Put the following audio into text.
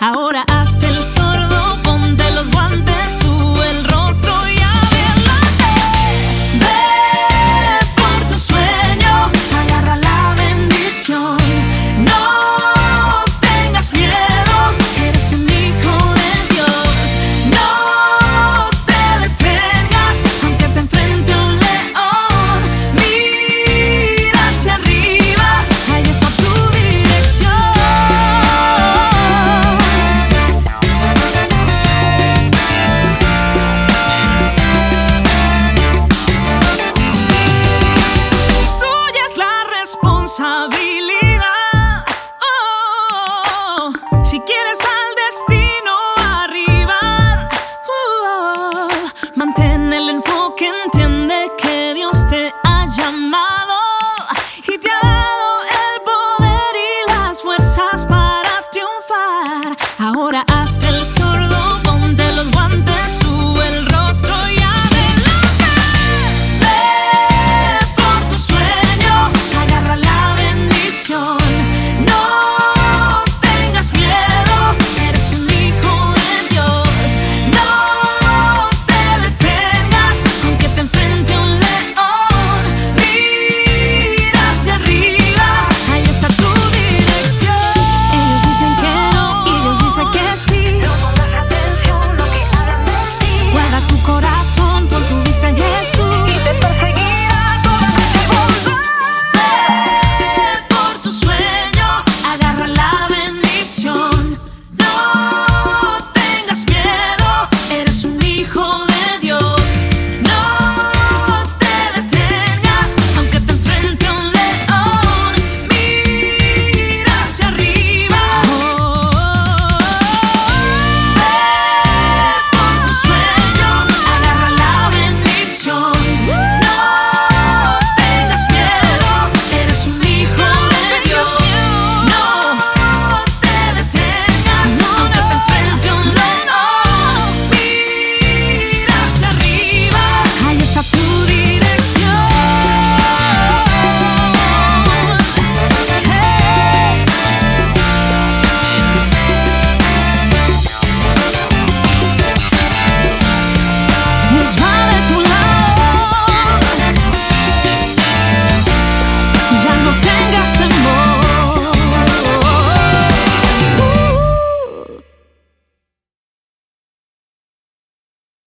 how